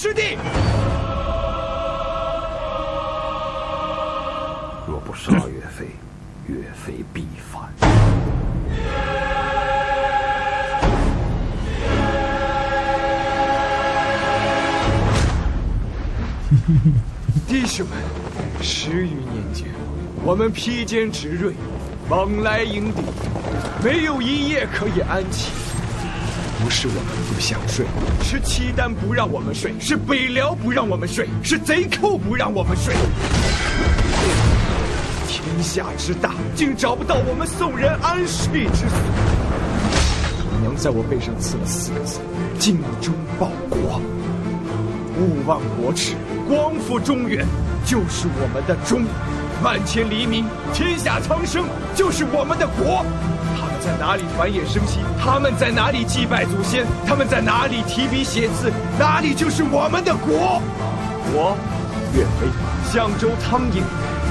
收复失地。若不杀岳飞，岳飞必反。弟兄们，十余年间，我们披坚执锐，往来迎敌，没有一夜可以安寝。不是我们不想睡，是契丹不让我们睡，是北辽不让我们睡，是贼寇不让我们睡。天下之大，竟找不到我们宋人安睡之所。娘娘在我背上刺了四个字：尽忠报国。勿忘国耻，光复中原，就是我们的忠。万千黎民，天下苍生，就是我们的国。在哪里繁衍生息？他们在哪里祭拜祖先？他们在哪里提笔写字？哪里就是我们的国。我，岳飞，相州汤阴，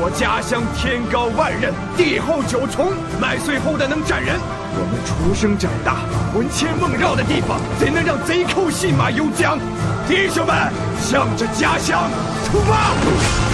我家乡天高万仞，地厚九重，麦穗厚的能斩人。我们出生长大、魂牵梦绕的地方，怎能让贼寇信马由缰？弟兄们，向着家乡出发！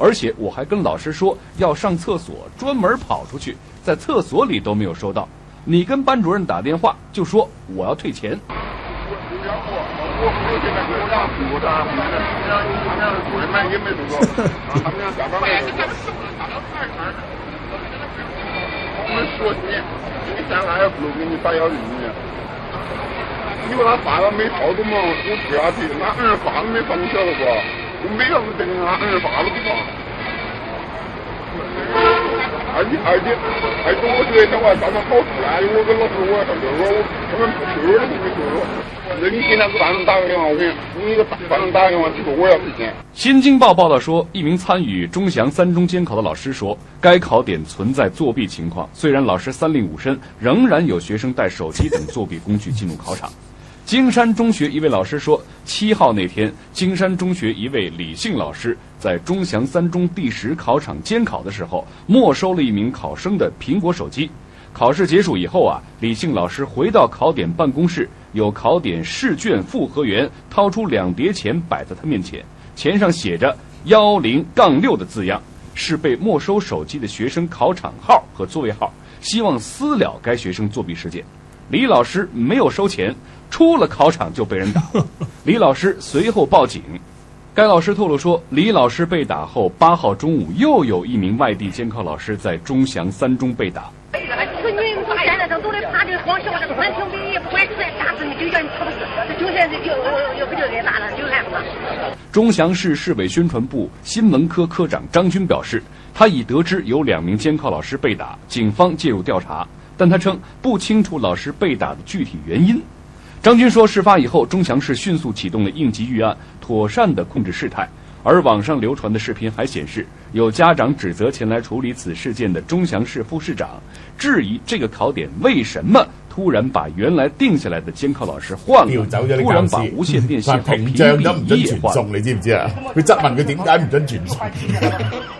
而且我还跟老师说要上厕所，专门跑出去，在厕所里都没有收到。你跟班主任打电话就说我要退钱。说你，你三俺也不给你发幺零呢。你把他发了没套子嘛，我不下去，俺儿发都没发，你晓得不？我每样都等俺儿发都不发。而且而且而且我觉得我上场考试啊，我跟老师我要上厕所，我根本不去了，没去了。新京报报道说，一名参与钟祥三中监考的老师说，该考点存在作弊情况。虽然老师三令五申，仍然有学生带手机等作弊工具进入考场。金山中学一位老师说，七号那天，金山中学一位李姓老师在钟祥三中第十考场监考的时候，没收了一名考生的苹果手机。考试结束以后啊，李姓老师回到考点办公室，有考点试卷复核员掏出两叠钱摆在他面前，钱上写着“幺零杠六”的字样，是被没收手机的学生考场号和座位号，希望私了该学生作弊事件。李老师没有收钱，出了考场就被人打。李老师随后报警。该老师透露说，李老师被打后，八号中午又有一名外地监考老师在钟祥三中被打。钟祥市市委宣传部新闻科科长张军表示，他已得知有两名监考老师被打，警方介入调查，但他称不清楚老师被打的具体原因。张军说，事发以后，钟祥市迅速启动了应急预案，妥善地控制事态。而网上流传的视频还显示，有家长指责前来处理此事件的钟祥市副市长，质疑这个考点为什么突突然把原来定下来的监考老师换了走突然把教師，無線電信但號 屏蔽也換。傳送，你知唔知啊？佢質問佢點解唔准传送？